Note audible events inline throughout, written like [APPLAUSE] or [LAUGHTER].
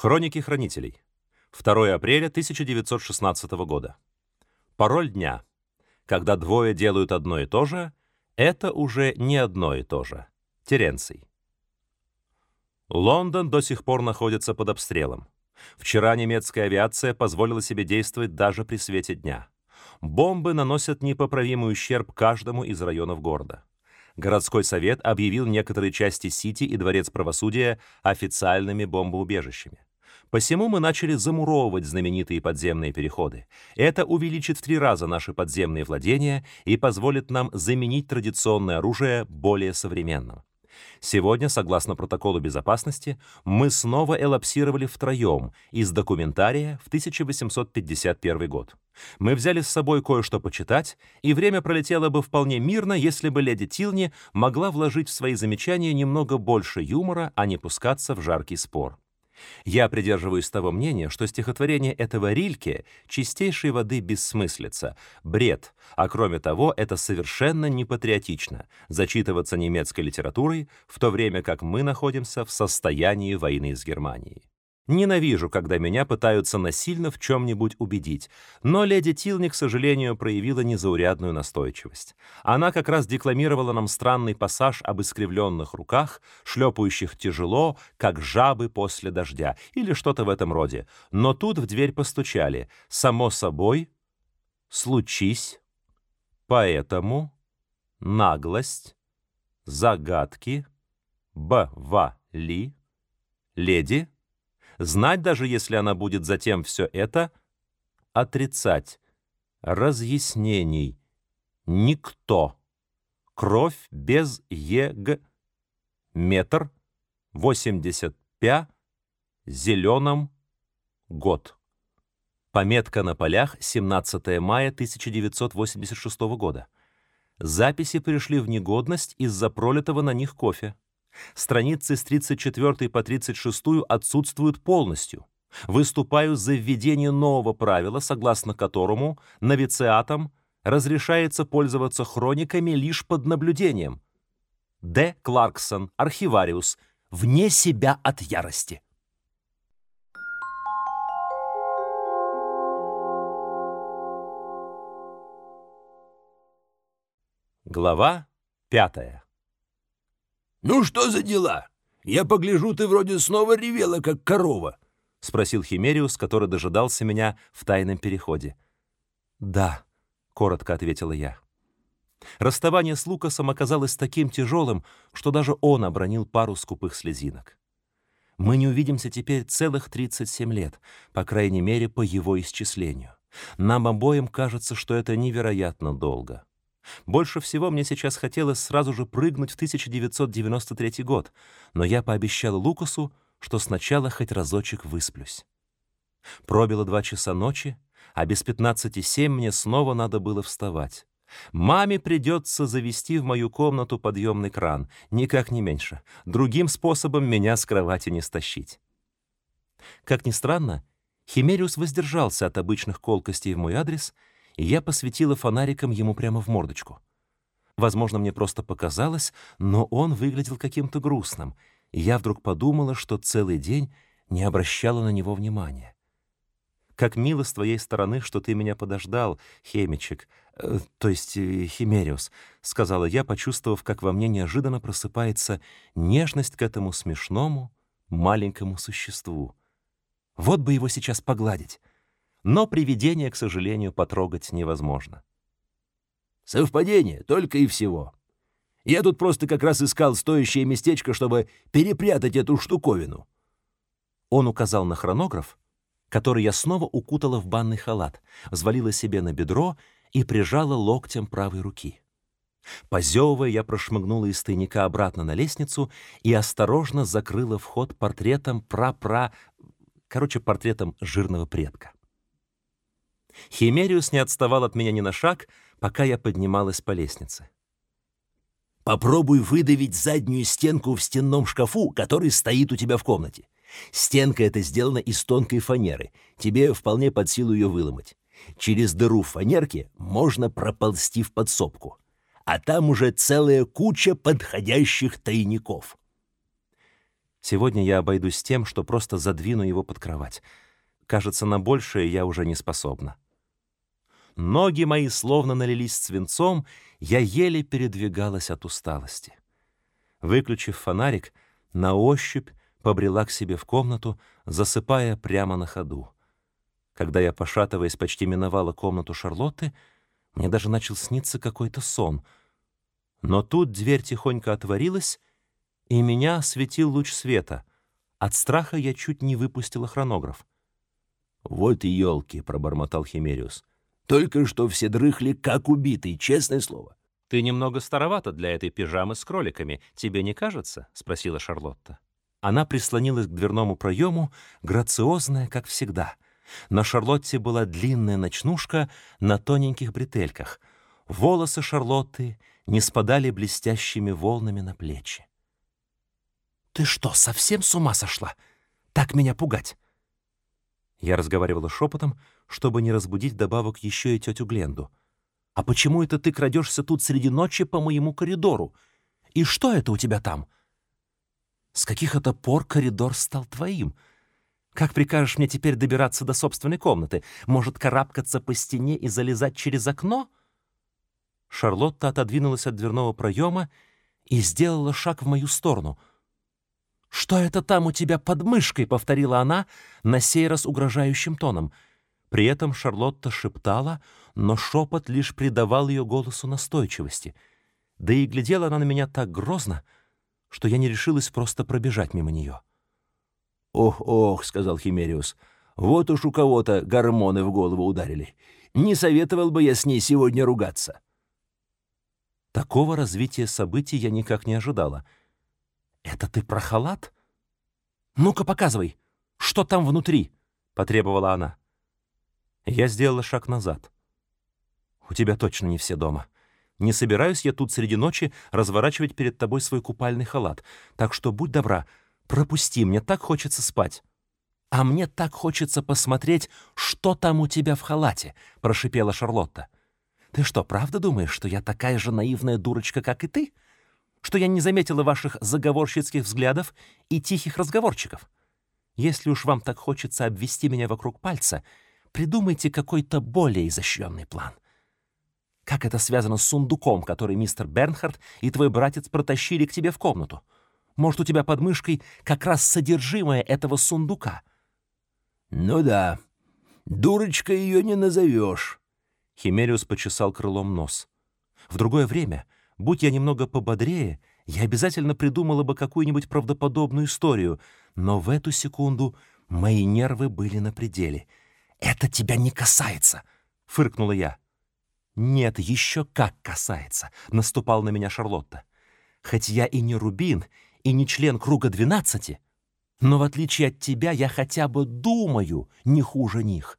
Хроники хранителей. 2 апреля 1916 года. Пароль дня. Когда двое делают одно и то же, это уже не одно и то же. Теренций. Лондон до сих пор находится под обстрелом. Вчера немецкая авиация позволила себе действовать даже при свете дня. Бомбы наносят непоправимый ущерб каждому из районов города. Городской совет объявил некоторые части Сити и Дворец правосудия официальными бомбоубежищами. Посему мы начали замуровывать знаменитые подземные переходы. Это увеличит в три раза наши подземные владения и позволит нам заменить традиционное оружие более современным. Сегодня, согласно протоколу безопасности, мы снова элапсировали втроем из документария в 1851 год. Мы взяли с собой кое-что почитать, и время пролетело бы вполне мирно, если бы леди Тилни могла вложить в свои замечания немного больше юмора, а не пускаться в жаркий спор. Я придерживаюсь того мнения, что стихотворение этого Рильке чистейшей воды бессмыслица, бред, а кроме того, это совершенно непатриотично зачитываться немецкой литературой, в то время как мы находимся в состоянии войны с Германией. Ненавижу, когда меня пытаются насильно в чем-нибудь убедить, но леди Тилни, к сожалению, проявила незаурядную настойчивость. Она как раз декламировала нам странный пассаж об искривленных руках, шлепающих тяжело, как жабы после дождя, или что-то в этом роде. Но тут в дверь постучали. Само собой, случись, поэтому, наглость, загадки, б-ва-ли, леди — знать даже если она будет затем все это отрицать. Разъяснений. Никто. Кровь без ЕГ. Метр. 85. Зеленом. Год. Пометка на полях 17 мая 1986 года. Записи пришли в негодность из-за пролитого на них кофе. Страницы с 34 по 36 отсутствуют полностью. Выступаю за введение нового правила, согласно которому новициатам разрешается пользоваться хрониками лишь под наблюдением. Д. Кларксон, архивариус, вне себя от ярости. Глава пятая. «Ну что за дела? Я погляжу, ты вроде снова ревела, как корова», — спросил Химериус, который дожидался меня в тайном переходе. «Да», — коротко ответила я. Расставание с Лукасом оказалось таким тяжелым, что даже он обронил пару скупых слезинок. Мы не увидимся теперь целых 37 лет, по крайней мере, по его исчислению. Нам обоим кажется, что это невероятно долго. Больше всего мне сейчас хотелось сразу же прыгнуть в 1993 год, но я пообещал Лукасу, что сначала хоть разочек высплюсь. Пробило два часа ночи, а без пятнадцати семь мне снова надо было вставать. Маме придется завести в мою комнату подъемный кран, никак не меньше. Другим способом меня с кровати не стащить. Как ни странно, Химериус воздержался от обычных колкостей в мой адрес — и я посветила фонариком ему прямо в мордочку. Возможно, мне просто показалось, но он выглядел каким-то грустным, и я вдруг подумала, что целый день не обращала на него внимания. «Как мило с твоей стороны, что ты меня подождал, хемичек, э, то есть э, Химериус», — сказала я, почувствовав, как во мне неожиданно просыпается нежность к этому смешному, маленькому существу. Вот бы его сейчас погладить но привидение, к сожалению, потрогать невозможно. Совпадение, только и всего. Я тут просто как раз искал стоящее местечко, чтобы перепрятать эту штуковину. Он указал на хронограф, который я снова укутала в банный халат, взвалила себе на бедро и прижала локтем правой руки. Позевывая, я прошмыгнула из тайника обратно на лестницу и осторожно закрыла вход портретом пра-пра... Короче, портретом жирного предка. Химериус не отставал от меня ни на шаг, пока я поднималась по лестнице. «Попробуй выдавить заднюю стенку в стенном шкафу, который стоит у тебя в комнате. Стенка эта сделана из тонкой фанеры. Тебе вполне под силу ее выломать. Через дыру в фанерке можно проползти в подсобку. А там уже целая куча подходящих тайников». Сегодня я обойдусь тем, что просто задвину его под кровать. Кажется, на большее я уже не способна. Ноги мои словно налились свинцом, я еле передвигалась от усталости. Выключив фонарик, на ощупь побрела к себе в комнату, засыпая прямо на ходу. Когда я, пошатываясь, почти миновала комнату Шарлотты, мне даже начал сниться какой-то сон. Но тут дверь тихонько отворилась, и меня осветил луч света. От страха я чуть не выпустила хронограф. «Вот и елки!» — пробормотал Химериус. «Только что все дрыхли, как убитые, честное слово». «Ты немного старовата для этой пижамы с кроликами, тебе не кажется?» — спросила Шарлотта. Она прислонилась к дверному проему, грациозная, как всегда. На Шарлотте была длинная ночнушка на тоненьких бретельках. Волосы Шарлотты не спадали блестящими волнами на плечи. «Ты что, совсем с ума сошла? Так меня пугать!» Я разговаривала шепотом, чтобы не разбудить добавок еще и тетю Гленду. «А почему это ты крадешься тут среди ночи по моему коридору? И что это у тебя там?» С каких это пор коридор стал твоим? Как прикажешь мне теперь добираться до собственной комнаты? Может, карабкаться по стене и залезать через окно?» Шарлотта отодвинулась от дверного проема и сделала шаг в мою сторону. «Что это там у тебя под мышкой?» — повторила она, на сей раз угрожающим тоном. При этом Шарлотта шептала, но шепот лишь придавал ее голосу настойчивости. Да и глядела она на меня так грозно, — что я не решилась просто пробежать мимо нее. «Ох, ох», — сказал Химериус, — «вот уж у кого-то гормоны в голову ударили. Не советовал бы я с ней сегодня ругаться». Такого развития событий я никак не ожидала. «Это ты про халат? Ну-ка, показывай, что там внутри?» — потребовала она. Я сделала шаг назад. «У тебя точно не все дома. Не собираюсь я тут среди ночи разворачивать перед тобой свой купальный халат, так что будь добра, пропусти, мне так хочется спать». «А мне так хочется посмотреть, что там у тебя в халате», — прошипела Шарлотта. «Ты что, правда думаешь, что я такая же наивная дурочка, как и ты? Что я не заметила ваших заговорщицких взглядов и тихих разговорчиков? Если уж вам так хочется обвести меня вокруг пальца, придумайте какой-то более изощренный план». Как это связано с сундуком, который мистер Бернхард и твой братец протащили к тебе в комнату? Может, у тебя под мышкой как раз содержимое этого сундука?» «Ну да, дурочка ее не назовешь». Химериус почесал крылом нос. «В другое время, будь я немного пободрее, я обязательно придумала бы какую-нибудь правдоподобную историю, но в эту секунду мои нервы были на пределе. «Это тебя не касается!» — фыркнула я. «Нет, еще как касается», — наступал на меня Шарлотта. «Хоть я и не Рубин, и не член круга двенадцати, но в отличие от тебя я хотя бы думаю не хуже них.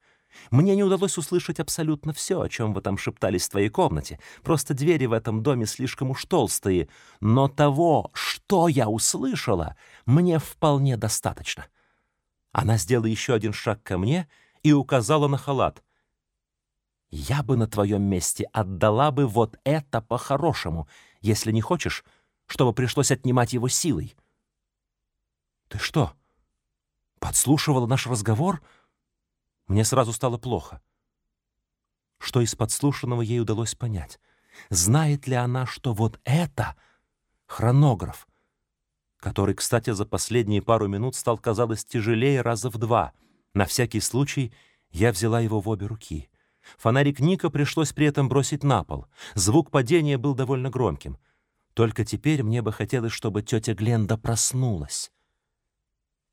Мне не удалось услышать абсолютно все, о чем вы там шептались в твоей комнате. Просто двери в этом доме слишком уж толстые. Но того, что я услышала, мне вполне достаточно». Она сделала еще один шаг ко мне и указала на халат — я бы на твоем месте отдала бы вот это по-хорошему, если не хочешь, чтобы пришлось отнимать его силой. Ты что, подслушивала наш разговор? Мне сразу стало плохо. Что из подслушанного ей удалось понять? Знает ли она, что вот это хронограф, который, кстати, за последние пару минут стал, казалось, тяжелее раза в два. На всякий случай я взяла его в обе руки — Фонарик Ника пришлось при этом бросить на пол. Звук падения был довольно громким. Только теперь мне бы хотелось, чтобы тетя Гленда проснулась.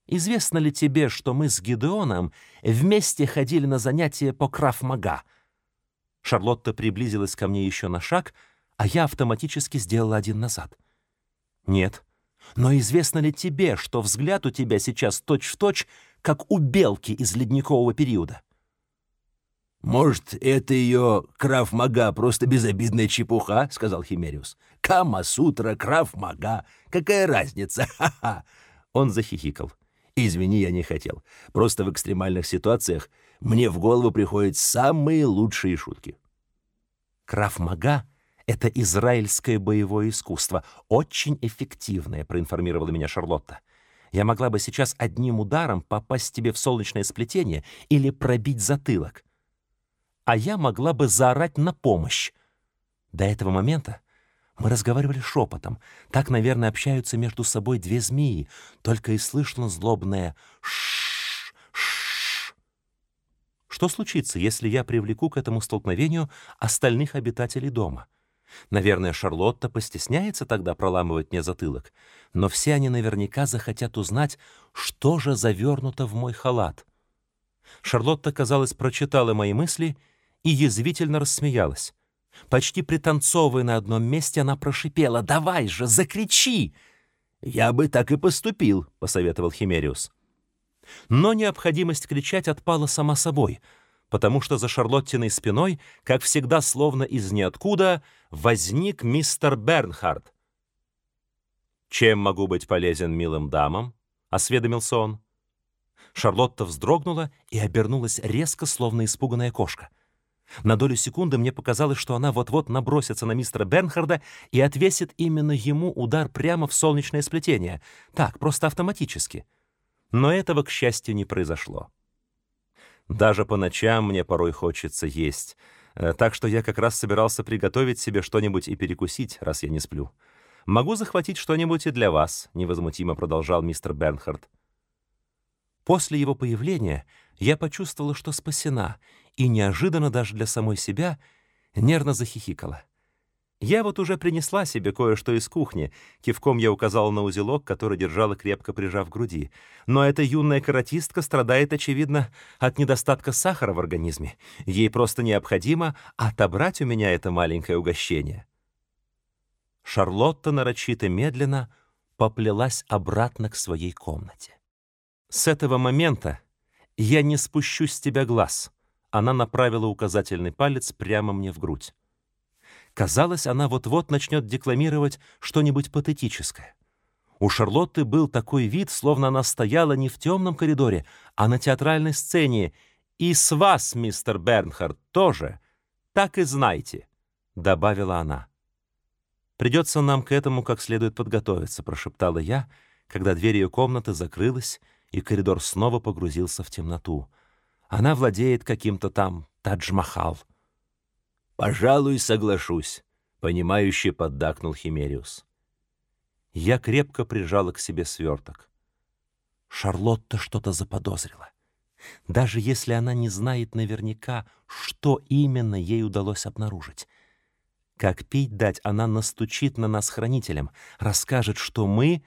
Известно ли тебе, что мы с Гидеоном вместе ходили на занятия по краф-мага? Шарлотта приблизилась ко мне еще на шаг, а я автоматически сделала один назад. Нет. Но известно ли тебе, что взгляд у тебя сейчас точь-в-точь, точь, как у белки из ледникового периода? «Может, это ее краф-мага, просто безобидная чепуха?» — сказал Химериус. «Кама-сутра, краф-мага. Какая разница? [LAUGHS] Ха-ха!» Он захихикал. «Извини, я не хотел. Просто в экстремальных ситуациях мне в голову приходят самые лучшие шутки». «Краф-мага — это израильское боевое искусство, очень эффективное», — проинформировала меня Шарлотта. Я могла бы сейчас одним ударом попасть тебе в солнечное сплетение или пробить затылок. А я могла бы заорать на помощь. До этого момента мы разговаривали шепотом. Так, наверное, общаются между собой две змеи. Только и слышно злобное ш ш Что случится, если я привлеку к этому столкновению остальных обитателей дома? Наверное, Шарлотта постесняется тогда проламывать мне затылок, но все они наверняка захотят узнать, что же завернуто в мой халат. Шарлотта, казалось, прочитала мои мысли и язвительно рассмеялась. Почти пританцовывая на одном месте, она прошипела «Давай же, закричи!» «Я бы так и поступил», — посоветовал Химериус. Но необходимость кричать отпала сама собой, потому что за Шарлоттиной спиной, как всегда словно из ниоткуда, возник мистер Бернхард. «Чем могу быть полезен милым дамам?» — осведомился он. Шарлотта вздрогнула и обернулась резко, словно испуганная кошка. На долю секунды мне показалось, что она вот-вот набросится на мистера Бернхарда и отвесит именно ему удар прямо в солнечное сплетение. Так, просто автоматически. Но этого, к счастью, не произошло. Даже по ночам мне порой хочется есть, э, так что я как раз собирался приготовить себе что-нибудь и перекусить, раз я не сплю. «Могу захватить что-нибудь и для вас», — невозмутимо продолжал мистер Бернхард. После его появления я почувствовала, что спасена, и неожиданно даже для самой себя нервно захихикала. Я вот уже принесла себе кое-что из кухни. Кивком я указала на узелок, который держала крепко прижав к груди. Но эта юная каратистка страдает, очевидно, от недостатка сахара в организме. Ей просто необходимо отобрать у меня это маленькое угощение. Шарлотта нарочито медленно поплелась обратно к своей комнате. С этого момента я не спущу с тебя глаз. Она направила указательный палец прямо мне в грудь. Казалось, она вот-вот начнет декламировать что-нибудь патетическое. У Шарлотты был такой вид, словно она стояла не в темном коридоре, а на театральной сцене. «И с вас, мистер Бернхард, тоже. Так и знайте», — добавила она. «Придется нам к этому как следует подготовиться», — прошептала я, когда дверь ее комнаты закрылась, и коридор снова погрузился в темноту. Она владеет каким-то там Тадж-Махал. «Пожалуй, соглашусь», — понимающе поддакнул Химериус. Я крепко прижала к себе сверток. Шарлотта что-то заподозрила. Даже если она не знает наверняка, что именно ей удалось обнаружить. Как пить дать, она настучит на нас хранителям, расскажет, что мы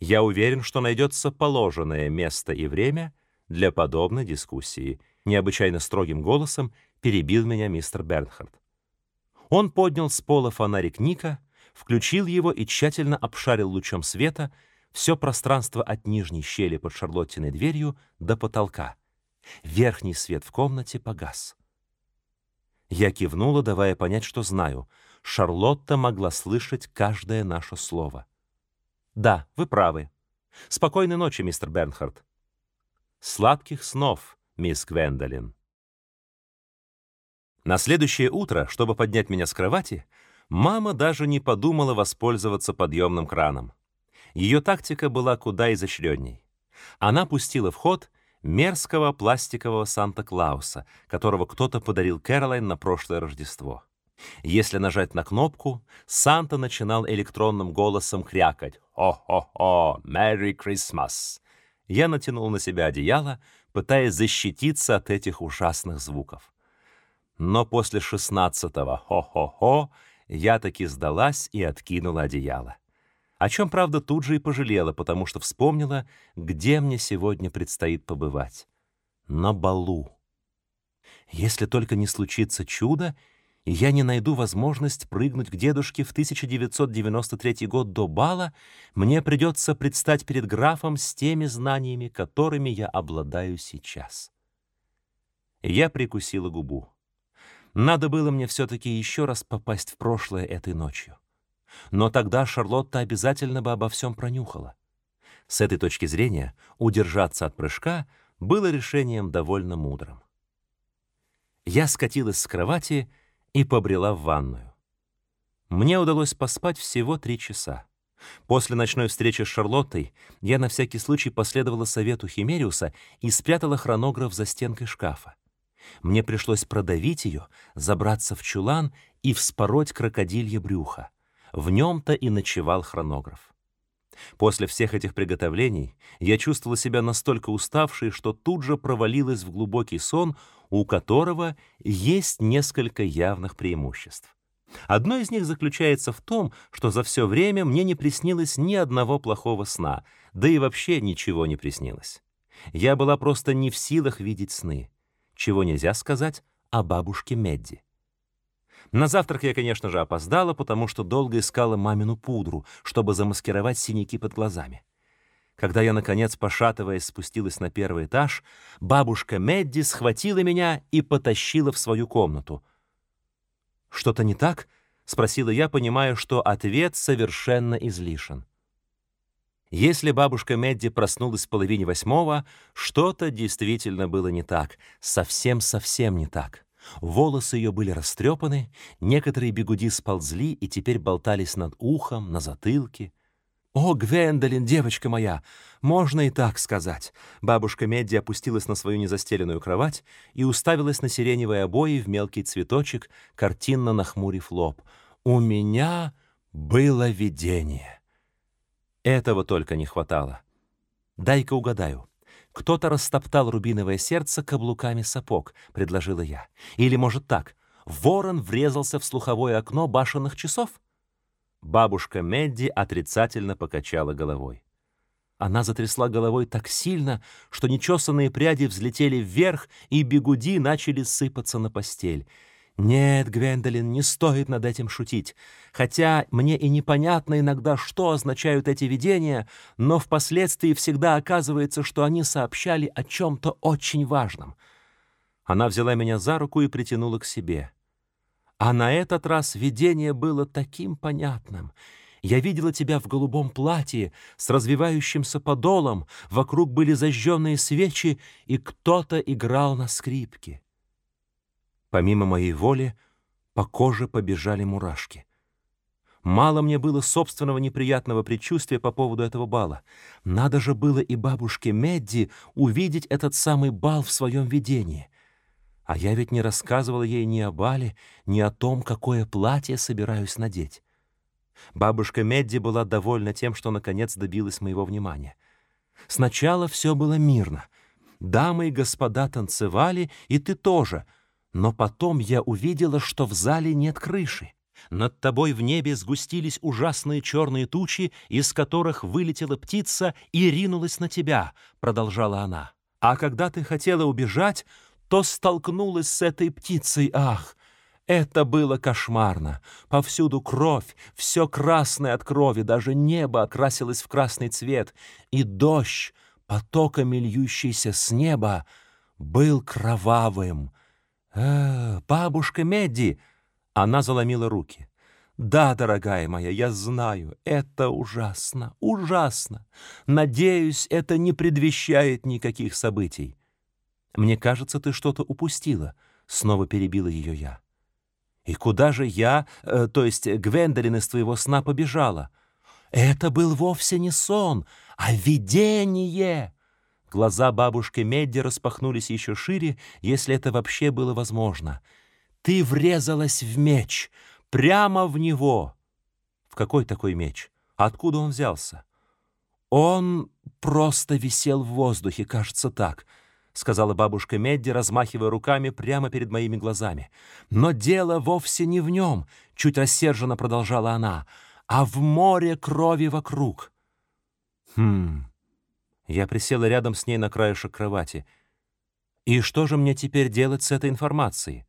я уверен, что найдется положенное место и время для подобной дискуссии. Необычайно строгим голосом перебил меня мистер Бернхард. Он поднял с пола фонарик Ника, включил его и тщательно обшарил лучом света все пространство от нижней щели под Шарлоттиной дверью до потолка. Верхний свет в комнате погас. Я кивнула, давая понять, что знаю. Шарлотта могла слышать каждое наше слово. Да, вы правы. Спокойной ночи, мистер Бернхард. Сладких снов, мисс Гвендолин. На следующее утро, чтобы поднять меня с кровати, мама даже не подумала воспользоваться подъемным краном. Ее тактика была куда изощренней. Она пустила в ход мерзкого пластикового Санта-Клауса, которого кто-то подарил Кэролайн на прошлое Рождество. Если нажать на кнопку, Санта начинал электронным голосом крякать «Хо-хо-хо! Merry Christmas!». Я натянул на себя одеяло, пытаясь защититься от этих ужасных звуков. Но после шестнадцатого «хо-хо-хо» я таки сдалась и откинула одеяло. О чем, правда, тут же и пожалела, потому что вспомнила, где мне сегодня предстоит побывать. На балу. Если только не случится чудо, и я не найду возможность прыгнуть к дедушке в 1993 год до бала, мне придется предстать перед графом с теми знаниями, которыми я обладаю сейчас. Я прикусила губу. Надо было мне все-таки еще раз попасть в прошлое этой ночью. Но тогда Шарлотта обязательно бы обо всем пронюхала. С этой точки зрения удержаться от прыжка было решением довольно мудрым. Я скатилась с кровати и побрела в ванную. Мне удалось поспать всего три часа. После ночной встречи с Шарлоттой я на всякий случай последовала совету Химериуса и спрятала хронограф за стенкой шкафа. Мне пришлось продавить ее, забраться в чулан и вспороть крокодилье брюхо. В нем-то и ночевал хронограф. После всех этих приготовлений я чувствовала себя настолько уставшей, что тут же провалилась в глубокий сон, у которого есть несколько явных преимуществ. Одно из них заключается в том, что за все время мне не приснилось ни одного плохого сна, да и вообще ничего не приснилось. Я была просто не в силах видеть сны, чего нельзя сказать о бабушке Медди. На завтрак я, конечно же, опоздала, потому что долго искала мамину пудру, чтобы замаскировать синяки под глазами. Когда я, наконец, пошатываясь, спустилась на первый этаж, бабушка Медди схватила меня и потащила в свою комнату — «Что-то не так?» — спросила я, понимая, что ответ совершенно излишен. Если бабушка Медди проснулась в половине восьмого, что-то действительно было не так, совсем-совсем не так. Волосы ее были растрепаны, некоторые бегуди сползли и теперь болтались над ухом, на затылке — «О, Гвендолин, девочка моя! Можно и так сказать!» Бабушка Медди опустилась на свою незастеленную кровать и уставилась на сиреневые обои в мелкий цветочек, картинно нахмурив лоб. «У меня было видение!» Этого только не хватало. «Дай-ка угадаю. Кто-то растоптал рубиновое сердце каблуками сапог», — предложила я. «Или, может, так, ворон врезался в слуховое окно башенных часов?» Бабушка Медди отрицательно покачала головой. Она затрясла головой так сильно, что нечесанные пряди взлетели вверх, и бегуди начали сыпаться на постель. Нет, Гвендолин, не стоит над этим шутить. Хотя мне и непонятно иногда, что означают эти видения, но впоследствии всегда оказывается, что они сообщали о чем-то очень важном. Она взяла меня за руку и притянула к себе. А на этот раз видение было таким понятным. Я видела тебя в голубом платье с развивающимся подолом, вокруг были зажженные свечи, и кто-то играл на скрипке. Помимо моей воли, по коже побежали мурашки. Мало мне было собственного неприятного предчувствия по поводу этого бала. Надо же было и бабушке Медди увидеть этот самый бал в своем видении. А я ведь не рассказывала ей ни о бале, ни о том, какое платье собираюсь надеть. Бабушка Медди была довольна тем, что наконец добилась моего внимания. Сначала все было мирно. Дамы и господа танцевали, и ты тоже. Но потом я увидела, что в зале нет крыши. Над тобой в небе сгустились ужасные черные тучи, из которых вылетела птица и ринулась на тебя, продолжала она. А когда ты хотела убежать, то столкнулась с этой птицей. Ах, это было кошмарно. Повсюду кровь, все красное от крови, даже небо окрасилось в красный цвет, и дождь, потоками льющийся с неба, был кровавым. «Э, бабушка Медди!» Она заломила руки. «Да, дорогая моя, я знаю, это ужасно, ужасно. Надеюсь, это не предвещает никаких событий. «Мне кажется, ты что-то упустила», — снова перебила ее я. «И куда же я, э, то есть Гвендолин из твоего сна побежала?» «Это был вовсе не сон, а видение!» Глаза бабушки Медди распахнулись еще шире, если это вообще было возможно. «Ты врезалась в меч, прямо в него!» «В какой такой меч? Откуда он взялся?» «Он просто висел в воздухе, кажется так», — сказала бабушка Медди, размахивая руками прямо перед моими глазами. «Но дело вовсе не в нем», — чуть рассерженно продолжала она, «а в море крови вокруг». «Хм...» Я присела рядом с ней на краешек кровати. «И что же мне теперь делать с этой информацией?»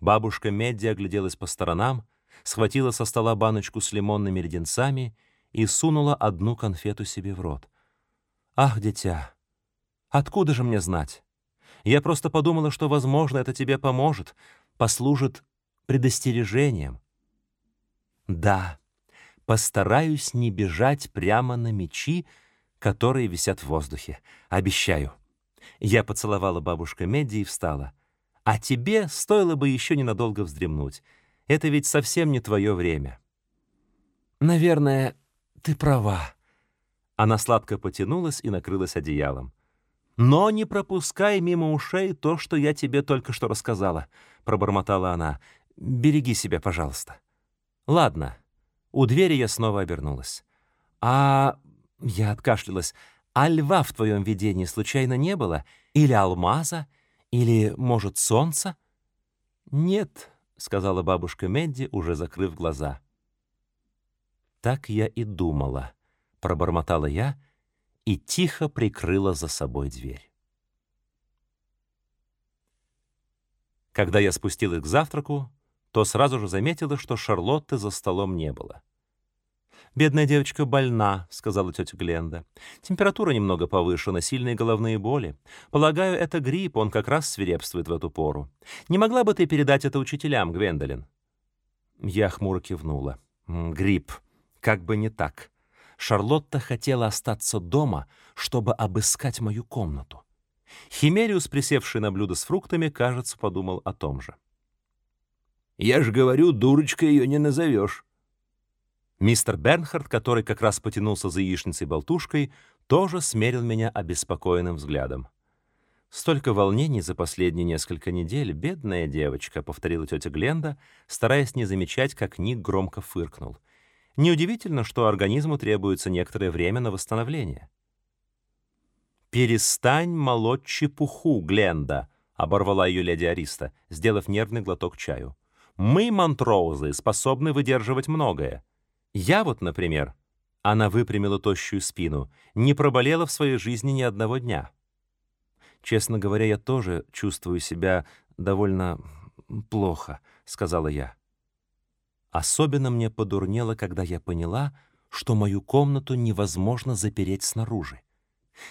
Бабушка Медди огляделась по сторонам, схватила со стола баночку с лимонными леденцами и сунула одну конфету себе в рот. «Ах, дитя!» Откуда же мне знать? Я просто подумала, что, возможно, это тебе поможет, послужит предостережением. Да, постараюсь не бежать прямо на мечи, которые висят в воздухе. Обещаю. Я поцеловала бабушка Медди и встала. А тебе стоило бы еще ненадолго вздремнуть. Это ведь совсем не твое время. Наверное, ты права. Она сладко потянулась и накрылась одеялом. «Но не пропускай мимо ушей то, что я тебе только что рассказала», — пробормотала она. «Береги себя, пожалуйста». «Ладно». У двери я снова обернулась. «А...» — я откашлялась. «А льва в твоем видении случайно не было? Или алмаза? Или, может, солнца?» «Нет», — сказала бабушка Медди, уже закрыв глаза. «Так я и думала», — пробормотала я и тихо прикрыла за собой дверь. Когда я спустилась к завтраку, то сразу же заметила, что Шарлотты за столом не было. «Бедная девочка больна», — сказала тетя Гленда. «Температура немного повышена, сильные головные боли. Полагаю, это грипп, он как раз свирепствует в эту пору. Не могла бы ты передать это учителям, Гвендолин?» Я хмуро кивнула. «Грипп. Как бы не так. Шарлотта хотела остаться дома, чтобы обыскать мою комнату. Химериус, присевший на блюдо с фруктами, кажется, подумал о том же. «Я же говорю, дурочкой ее не назовешь». Мистер Бернхард, который как раз потянулся за яичницей-болтушкой, тоже смерил меня обеспокоенным взглядом. «Столько волнений за последние несколько недель, бедная девочка», — повторила тетя Гленда, стараясь не замечать, как Ник громко фыркнул — Неудивительно, что организму требуется некоторое время на восстановление. «Перестань молоть чепуху, Гленда!» — оборвала ее леди Ариста, сделав нервный глоток чаю. «Мы, Монтроузы, способны выдерживать многое. Я вот, например...» Она выпрямила тощую спину. «Не проболела в своей жизни ни одного дня». «Честно говоря, я тоже чувствую себя довольно плохо», — сказала я. Особенно мне подурнело, когда я поняла, что мою комнату невозможно запереть снаружи.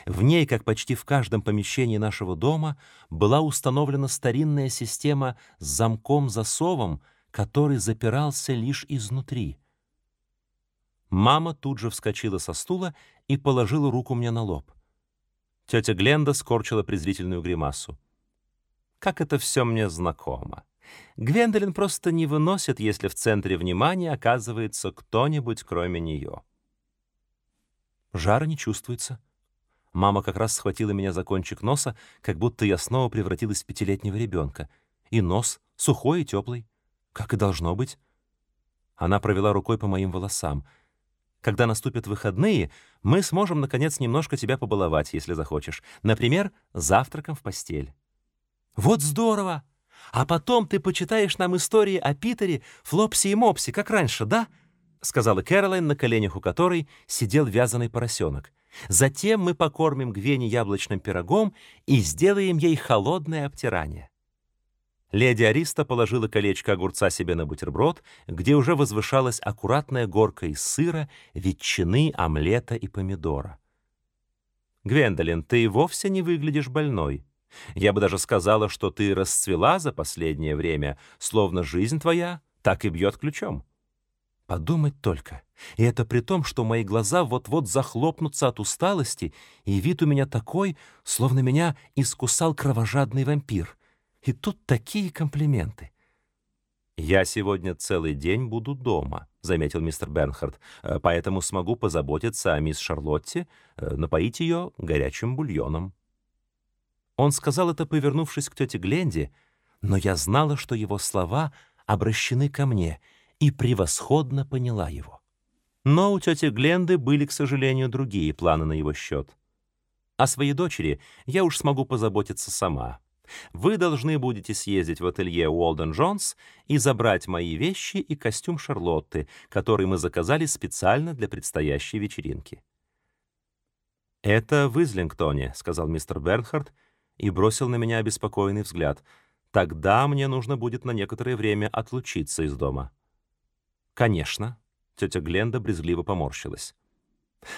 В ней, как почти в каждом помещении нашего дома, была установлена старинная система с замком-засовом, который запирался лишь изнутри. Мама тут же вскочила со стула и положила руку мне на лоб. Тетя Гленда скорчила презрительную гримасу. «Как это все мне знакомо!» Гвендолин просто не выносит, если в центре внимания оказывается кто-нибудь, кроме нее. Жара не чувствуется. Мама как раз схватила меня за кончик носа, как будто я снова превратилась в пятилетнего ребенка. И нос сухой и теплый, как и должно быть. Она провела рукой по моим волосам. Когда наступят выходные, мы сможем, наконец, немножко тебя побаловать, если захочешь. Например, завтраком в постель. «Вот здорово!» А потом ты почитаешь нам истории о Питере, Флопси и Мопси, как раньше, да?» — сказала Кэролайн, на коленях у которой сидел вязаный поросенок. «Затем мы покормим Гвене яблочным пирогом и сделаем ей холодное обтирание». Леди Ариста положила колечко огурца себе на бутерброд, где уже возвышалась аккуратная горка из сыра, ветчины, омлета и помидора. «Гвендолин, ты вовсе не выглядишь больной», я бы даже сказала, что ты расцвела за последнее время, словно жизнь твоя так и бьет ключом. Подумать только. И это при том, что мои глаза вот-вот захлопнутся от усталости, и вид у меня такой, словно меня искусал кровожадный вампир. И тут такие комплименты. «Я сегодня целый день буду дома», — заметил мистер Бернхард, «э, «поэтому смогу позаботиться о мисс Шарлотте, э, напоить ее горячим бульоном». Он сказал это, повернувшись к тете Гленде, но я знала, что его слова обращены ко мне, и превосходно поняла его. Но у тети Гленды были, к сожалению, другие планы на его счет. О своей дочери я уж смогу позаботиться сама. Вы должны будете съездить в ателье Уолден Джонс и забрать мои вещи и костюм Шарлотты, который мы заказали специально для предстоящей вечеринки. «Это в Излингтоне», — сказал мистер Бернхард, и бросил на меня обеспокоенный взгляд. «Тогда мне нужно будет на некоторое время отлучиться из дома». «Конечно», — тетя Гленда брезгливо поморщилась.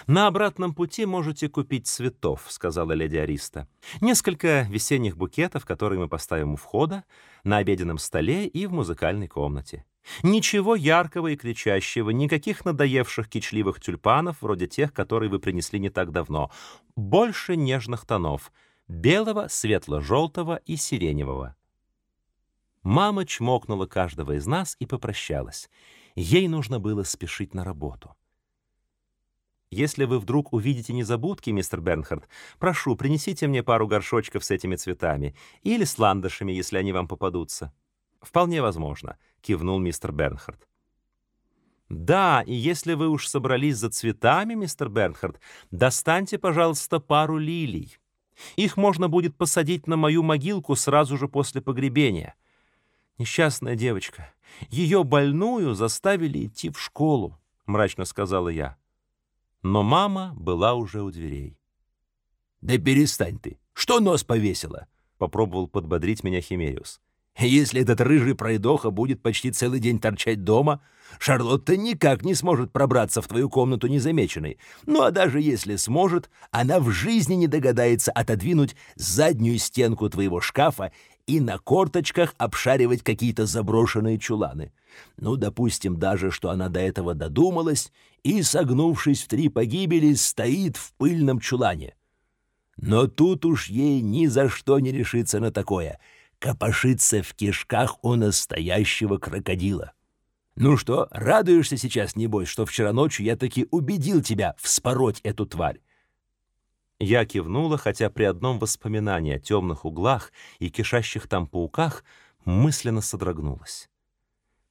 «На обратном пути можете купить цветов», — сказала леди Ариста. «Несколько весенних букетов, которые мы поставим у входа, на обеденном столе и в музыкальной комнате. Ничего яркого и кричащего, никаких надоевших кичливых тюльпанов, вроде тех, которые вы принесли не так давно. Больше нежных тонов — белого, светло-желтого и сиреневого. Мама чмокнула каждого из нас и попрощалась. Ей нужно было спешить на работу. Если вы вдруг увидите незабудки, мистер Бернхард, прошу, принесите мне пару горшочков с этими цветами или с ландышами, если они вам попадутся. Вполне возможно, кивнул мистер Бернхард. Да, и если вы уж собрались за цветами, мистер Бернхард, достаньте, пожалуйста, пару лилий. Их можно будет посадить на мою могилку сразу же после погребения. Несчастная девочка. Ее больную заставили идти в школу, мрачно сказала я. Но мама была уже у дверей. «Да перестань ты! Что нос повесила?» — попробовал подбодрить меня Химериус. «Если этот рыжий пройдоха будет почти целый день торчать дома, Шарлотта никак не сможет пробраться в твою комнату незамеченной. Ну а даже если сможет, она в жизни не догадается отодвинуть заднюю стенку твоего шкафа и на корточках обшаривать какие-то заброшенные чуланы. Ну, допустим даже, что она до этого додумалась и, согнувшись в три погибели, стоит в пыльном чулане. Но тут уж ей ни за что не решиться на такое — копошиться в кишках у настоящего крокодила. Ну что, радуешься сейчас, небось, что вчера ночью я таки убедил тебя вспороть эту тварь? Я кивнула, хотя при одном воспоминании о темных углах и кишащих там пауках мысленно содрогнулась.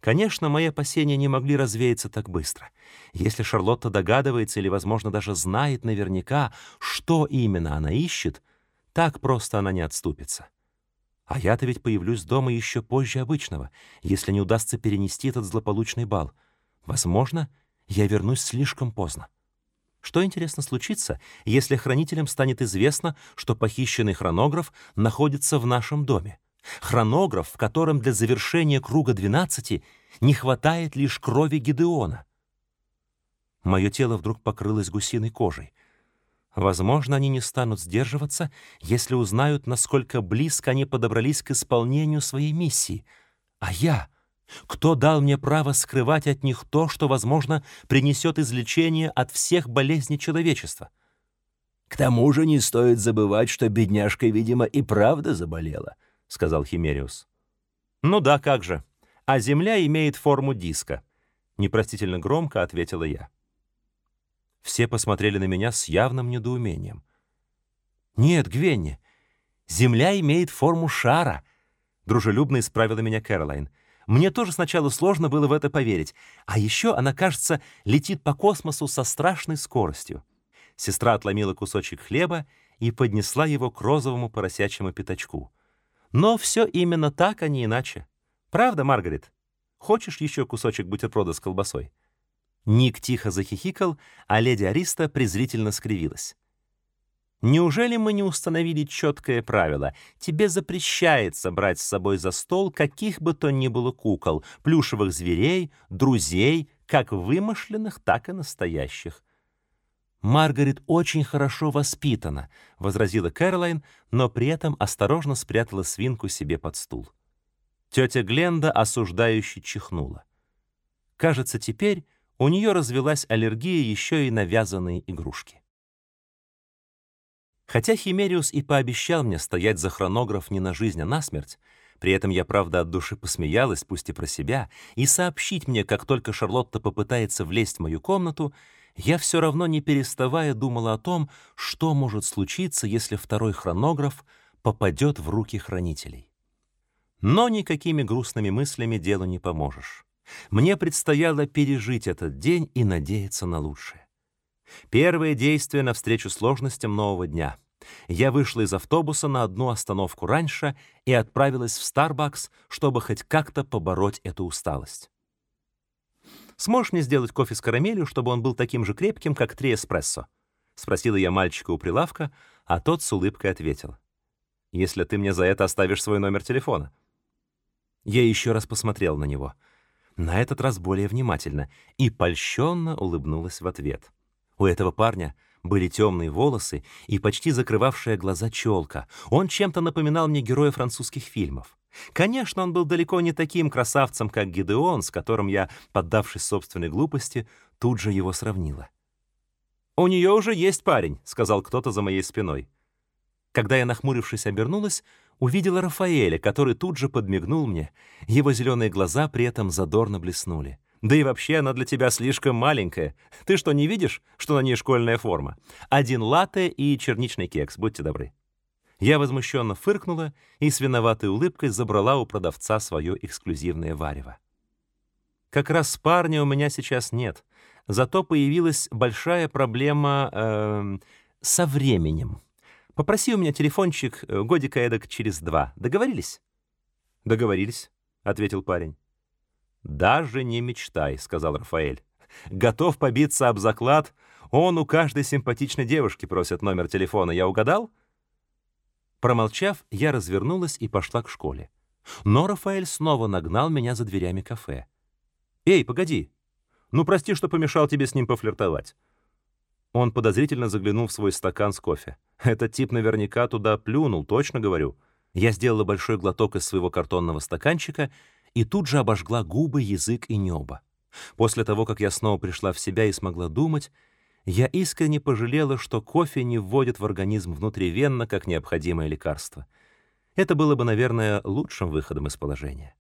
Конечно, мои опасения не могли развеяться так быстро. Если Шарлотта догадывается или, возможно, даже знает наверняка, что именно она ищет, так просто она не отступится. А я-то ведь появлюсь дома еще позже обычного, если не удастся перенести этот злополучный бал. Возможно, я вернусь слишком поздно. Что, интересно, случится, если хранителям станет известно, что похищенный хронограф находится в нашем доме? Хронограф, в котором для завершения круга 12 не хватает лишь крови Гедеона. Мое тело вдруг покрылось гусиной кожей. Возможно, они не станут сдерживаться, если узнают, насколько близко они подобрались к исполнению своей миссии. А я... Кто дал мне право скрывать от них то, что, возможно, принесет излечение от всех болезней человечества? К тому же не стоит забывать, что бедняжка, видимо, и правда заболела, сказал Химериус. Ну да, как же. А Земля имеет форму диска, непростительно громко ответила я. Все посмотрели на меня с явным недоумением. Нет, Гвенни, Земля имеет форму шара, дружелюбно исправила меня Кэролайн. Мне тоже сначала сложно было в это поверить. А еще она, кажется, летит по космосу со страшной скоростью. Сестра отломила кусочек хлеба и поднесла его к розовому поросячьему пятачку. Но все именно так, а не иначе. Правда, Маргарет? Хочешь еще кусочек бутерброда с колбасой? Ник тихо захихикал, а леди Ариста презрительно скривилась. Неужели мы не установили четкое правило? Тебе запрещается брать с собой за стол каких бы то ни было кукол, плюшевых зверей, друзей, как вымышленных, так и настоящих. Маргарет очень хорошо воспитана, возразила Кэролайн, но при этом осторожно спрятала свинку себе под стул. Тетя Гленда осуждающе чихнула. Кажется, теперь у нее развелась аллергия еще и на вязаные игрушки. Хотя Химериус и пообещал мне стоять за хронограф не на жизнь, а на смерть, при этом я, правда, от души посмеялась, пусть и про себя, и сообщить мне, как только Шарлотта попытается влезть в мою комнату, я все равно не переставая думала о том, что может случиться, если второй хронограф попадет в руки хранителей. Но никакими грустными мыслями делу не поможешь. Мне предстояло пережить этот день и надеяться на лучшее. Первое действие навстречу сложностям нового дня. Я вышла из автобуса на одну остановку раньше и отправилась в Starbucks, чтобы хоть как-то побороть эту усталость. «Сможешь мне сделать кофе с карамелью, чтобы он был таким же крепким, как три эспрессо?» — спросила я мальчика у прилавка, а тот с улыбкой ответил. «Если ты мне за это оставишь свой номер телефона». Я еще раз посмотрел на него, на этот раз более внимательно, и польщенно улыбнулась в ответ. У этого парня были темные волосы и почти закрывавшая глаза челка. Он чем-то напоминал мне героя французских фильмов. Конечно, он был далеко не таким красавцем, как Гидеон, с которым я, поддавшись собственной глупости, тут же его сравнила. «У нее уже есть парень», — сказал кто-то за моей спиной. Когда я, нахмурившись, обернулась, увидела Рафаэля, который тут же подмигнул мне. Его зеленые глаза при этом задорно блеснули. Да и вообще она для тебя слишком маленькая. Ты что, не видишь, что на ней школьная форма? Один латте и черничный кекс, будьте добры». Я возмущенно фыркнула и с виноватой улыбкой забрала у продавца свое эксклюзивное варево. Как раз парня у меня сейчас нет, зато появилась большая проблема э, со временем. Попроси у меня телефончик э, годика эдак через два. Договорились? Договорились, ответил парень. Даже не мечтай, сказал Рафаэль. Готов побиться об заклад. Он у каждой симпатичной девушки просит номер телефона. Я угадал? Промолчав, я развернулась и пошла к школе. Но Рафаэль снова нагнал меня за дверями кафе. «Эй, погоди! Ну, прости, что помешал тебе с ним пофлиртовать». Он подозрительно заглянул в свой стакан с кофе. «Этот тип наверняка туда плюнул, точно говорю». Я сделала большой глоток из своего картонного стаканчика и тут же обожгла губы, язык и небо. После того, как я снова пришла в себя и смогла думать, я искренне пожалела, что кофе не вводит в организм внутривенно как необходимое лекарство. Это было бы, наверное, лучшим выходом из положения.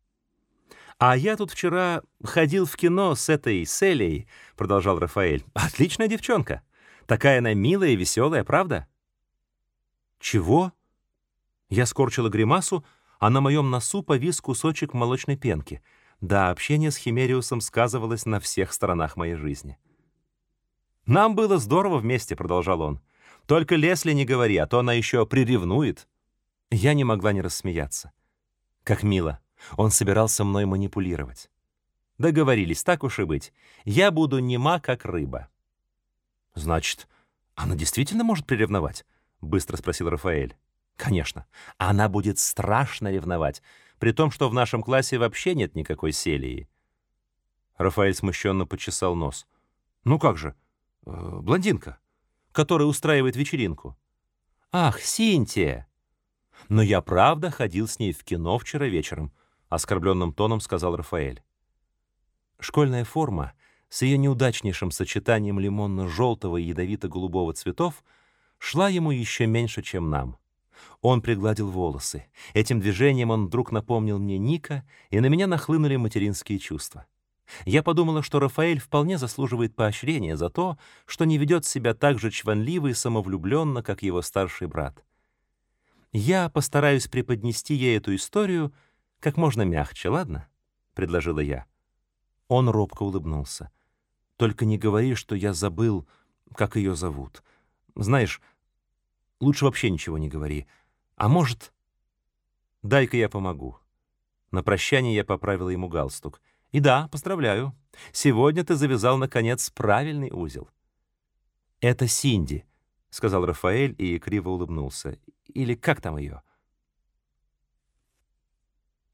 «А я тут вчера ходил в кино с этой Селей», — продолжал Рафаэль. «Отличная девчонка. Такая она милая и веселая, правда?» «Чего?» Я скорчила гримасу, а на моем носу повис кусочек молочной пенки. Да, общение с Химериусом сказывалось на всех сторонах моей жизни. «Нам было здорово вместе», — продолжал он. «Только Лесли не говори, а то она еще приревнует». Я не могла не рассмеяться. Как мило. Он собирался мной манипулировать. Договорились, так уж и быть. Я буду нема, как рыба. «Значит, она действительно может приревновать?» — быстро спросил Рафаэль. «Конечно. Она будет страшно ревновать, при том, что в нашем классе вообще нет никакой селии». Рафаэль смущенно почесал нос. «Ну как же? Э, блондинка, которая устраивает вечеринку. Ах, Синтия! Но я правда ходил с ней в кино вчера вечером, оскорбленным тоном сказал Рафаэль. Школьная форма с ее неудачнейшим сочетанием лимонно-желтого и ядовито-голубого цветов шла ему еще меньше, чем нам. Он пригладил волосы. Этим движением он вдруг напомнил мне Ника, и на меня нахлынули материнские чувства. Я подумала, что Рафаэль вполне заслуживает поощрения за то, что не ведет себя так же чванливо и самовлюбленно, как его старший брат. Я постараюсь преподнести ей эту историю как можно мягче, ладно? предложила я. Он робко улыбнулся. Только не говори, что я забыл, как ее зовут. Знаешь, лучше вообще ничего не говори. А может, дай-ка я помогу. На прощание я поправила ему галстук. И да, поздравляю. Сегодня ты завязал, наконец, правильный узел. Это Синди, — сказал Рафаэль и криво улыбнулся. Или как там ее?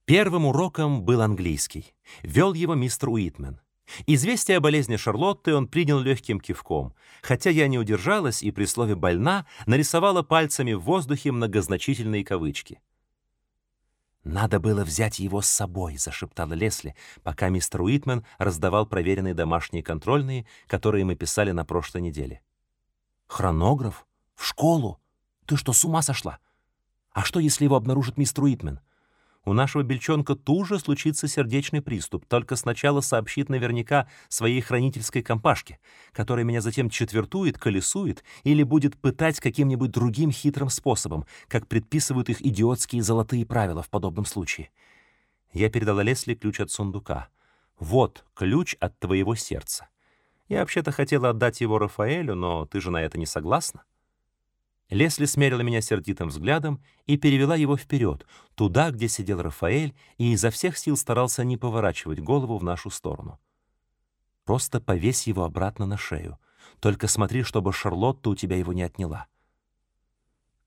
Первым уроком был английский. Вел его мистер Уитмен. Известие о болезни Шарлотты он принял легким кивком, хотя я не удержалась и при слове «больна» нарисовала пальцами в воздухе многозначительные кавычки. «Надо было взять его с собой», — зашептала Лесли, пока мистер Уитмен раздавал проверенные домашние контрольные, которые мы писали на прошлой неделе. «Хронограф? В школу? Ты что, с ума сошла? А что, если его обнаружит мистер Уитмен? У нашего бельчонка тоже случится сердечный приступ, только сначала сообщит наверняка своей хранительской компашке, которая меня затем четвертует, колесует или будет пытать каким-нибудь другим хитрым способом, как предписывают их идиотские золотые правила в подобном случае. Я передала Лесли ключ от сундука. «Вот ключ от твоего сердца. Я вообще-то хотела отдать его Рафаэлю, но ты же на это не согласна?» Лесли смерила меня сердитым взглядом и перевела его вперед, туда, где сидел Рафаэль, и изо всех сил старался не поворачивать голову в нашу сторону. «Просто повесь его обратно на шею. Только смотри, чтобы Шарлотта у тебя его не отняла».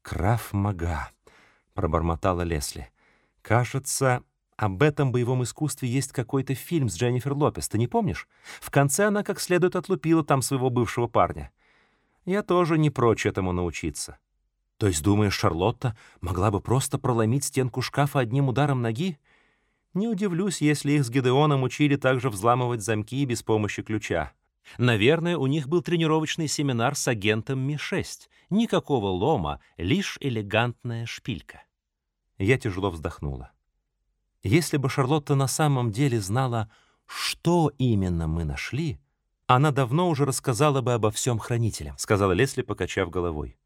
«Краф-мага», — пробормотала Лесли. «Кажется, об этом боевом искусстве есть какой-то фильм с Дженнифер Лопес, ты не помнишь? В конце она как следует отлупила там своего бывшего парня». Я тоже не прочь этому научиться. То есть, думаешь, Шарлотта могла бы просто проломить стенку шкафа одним ударом ноги? Не удивлюсь, если их с Гедеоном учили также взламывать замки без помощи ключа. Наверное, у них был тренировочный семинар с агентом Ми-6. Никакого лома, лишь элегантная шпилька. Я тяжело вздохнула. Если бы Шарлотта на самом деле знала, что именно мы нашли, она давно уже рассказала бы обо всем хранителям, сказала Лесли, покачав головой.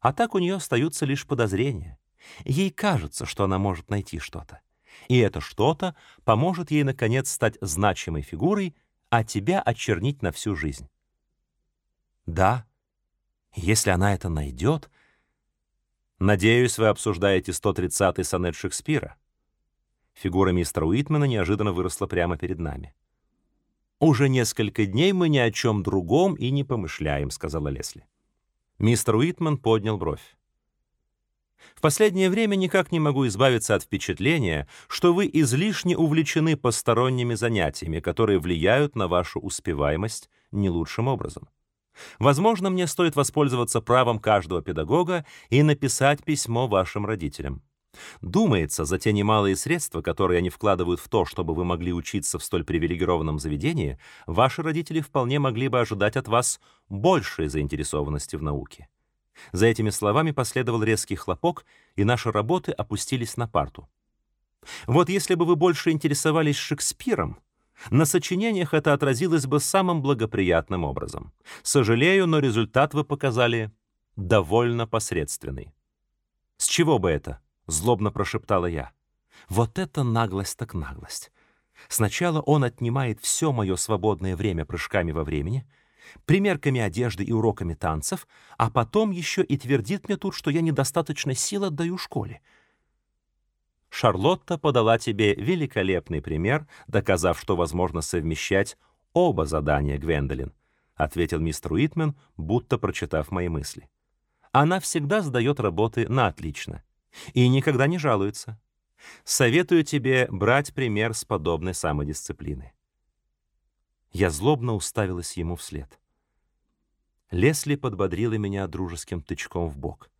А так у нее остаются лишь подозрения. Ей кажется, что она может найти что-то. И это что-то поможет ей, наконец, стать значимой фигурой, а тебя очернить на всю жизнь. Да, если она это найдет... Надеюсь, вы обсуждаете 130-й сонет Шекспира. Фигура мистера Уитмена неожиданно выросла прямо перед нами. «Уже несколько дней мы ни о чем другом и не помышляем», — сказала Лесли. Мистер Уитман поднял бровь. В последнее время никак не могу избавиться от впечатления, что вы излишне увлечены посторонними занятиями, которые влияют на вашу успеваемость не лучшим образом. Возможно, мне стоит воспользоваться правом каждого педагога и написать письмо вашим родителям. Думается, за те немалые средства, которые они вкладывают в то, чтобы вы могли учиться в столь привилегированном заведении, ваши родители вполне могли бы ожидать от вас большей заинтересованности в науке. За этими словами последовал резкий хлопок, и наши работы опустились на парту. Вот если бы вы больше интересовались Шекспиром, на сочинениях это отразилось бы самым благоприятным образом. Сожалею, но результат вы показали довольно посредственный. С чего бы это? Злобно прошептала я. Вот это наглость так наглость. Сначала он отнимает все мое свободное время прыжками во времени, примерками одежды и уроками танцев, а потом еще и твердит мне тут, что я недостаточно сил отдаю школе. Шарлотта подала тебе великолепный пример, доказав, что возможно совмещать оба задания, Гвендолин, ответил мистер Уитмен, будто прочитав мои мысли. Она всегда сдает работы на отлично и никогда не жалуется. Советую тебе брать пример с подобной самодисциплины. Я злобно уставилась ему вслед. Лесли подбодрила меня дружеским тычком в бок.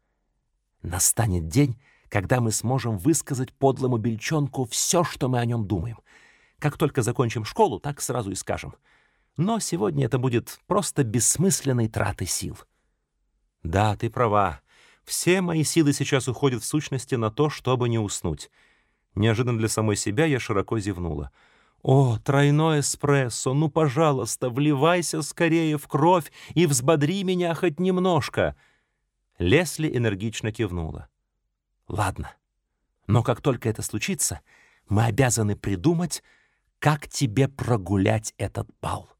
Настанет день, когда мы сможем высказать подлому бельчонку все, что мы о нем думаем. Как только закончим школу, так сразу и скажем. Но сегодня это будет просто бессмысленной тратой сил. Да, ты права. Все мои силы сейчас уходят в сущности на то, чтобы не уснуть. Неожиданно для самой себя я широко зевнула. «О, тройной эспрессо, ну, пожалуйста, вливайся скорее в кровь и взбодри меня хоть немножко!» Лесли энергично кивнула. «Ладно, но как только это случится, мы обязаны придумать, как тебе прогулять этот бал».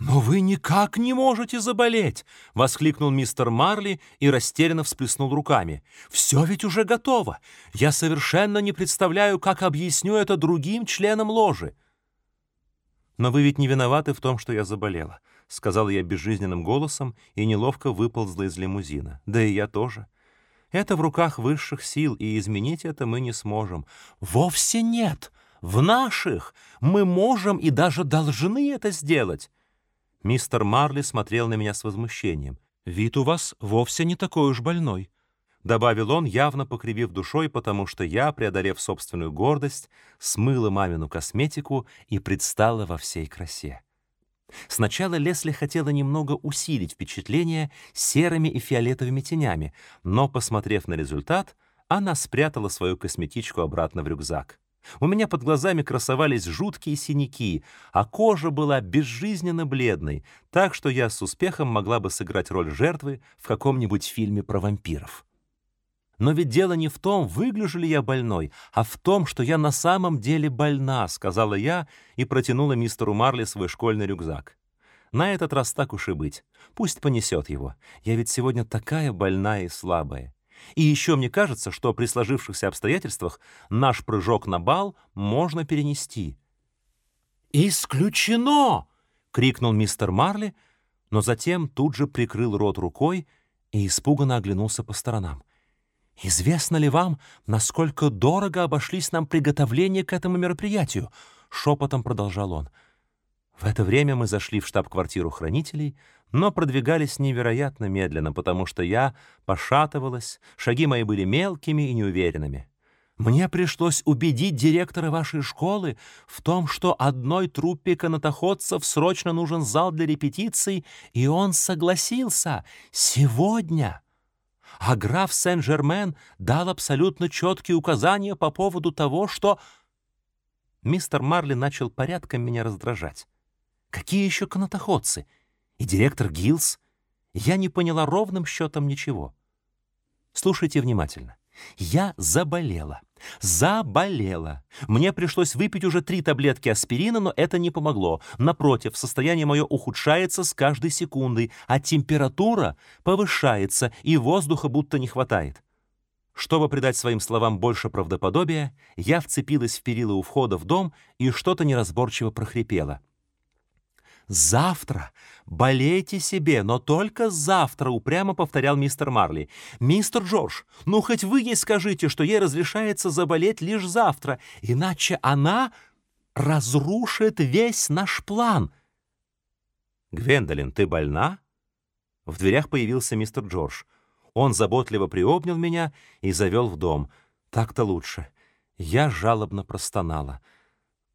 «Но вы никак не можете заболеть!» — воскликнул мистер Марли и растерянно всплеснул руками. «Все ведь уже готово! Я совершенно не представляю, как объясню это другим членам ложи!» «Но вы ведь не виноваты в том, что я заболела», — сказала я безжизненным голосом и неловко выползла из лимузина. «Да и я тоже. Это в руках высших сил, и изменить это мы не сможем». «Вовсе нет! В наших! Мы можем и даже должны это сделать!» Мистер Марли смотрел на меня с возмущением. «Вид у вас вовсе не такой уж больной», — добавил он, явно покривив душой, потому что я, преодолев собственную гордость, смыла мамину косметику и предстала во всей красе. Сначала Лесли хотела немного усилить впечатление серыми и фиолетовыми тенями, но, посмотрев на результат, она спрятала свою косметичку обратно в рюкзак. У меня под глазами красовались жуткие синяки, а кожа была безжизненно бледной, так что я с успехом могла бы сыграть роль жертвы в каком-нибудь фильме про вампиров. Но ведь дело не в том, выгляжу ли я больной, а в том, что я на самом деле больна, сказала я и протянула мистеру Марли свой школьный рюкзак. На этот раз так уж и быть. Пусть понесет его. Я ведь сегодня такая больная и слабая. И еще мне кажется, что при сложившихся обстоятельствах наш прыжок на бал можно перенести. «Исключено!» — крикнул мистер Марли, но затем тут же прикрыл рот рукой и испуганно оглянулся по сторонам. «Известно ли вам, насколько дорого обошлись нам приготовления к этому мероприятию?» — шепотом продолжал он. В это время мы зашли в штаб-квартиру хранителей, но продвигались невероятно медленно, потому что я пошатывалась, шаги мои были мелкими и неуверенными. Мне пришлось убедить директора вашей школы в том, что одной труппе канатоходцев срочно нужен зал для репетиций, и он согласился. Сегодня. А граф Сен-Жермен дал абсолютно четкие указания по поводу того, что... мистер Марли начал порядком меня раздражать. Какие еще канатоходцы? И директор Гилс? Я не поняла ровным счетом ничего. Слушайте внимательно. Я заболела. Заболела. Мне пришлось выпить уже три таблетки аспирина, но это не помогло. Напротив, состояние мое ухудшается с каждой секундой, а температура повышается, и воздуха будто не хватает. Чтобы придать своим словам больше правдоподобия, я вцепилась в перила у входа в дом и что-то неразборчиво прохрипела — «Завтра болейте себе, но только завтра», — упрямо повторял мистер Марли. «Мистер Джордж, ну хоть вы ей скажите, что ей разрешается заболеть лишь завтра, иначе она разрушит весь наш план». «Гвендолин, ты больна?» В дверях появился мистер Джордж. Он заботливо приобнял меня и завел в дом. Так-то лучше. Я жалобно простонала.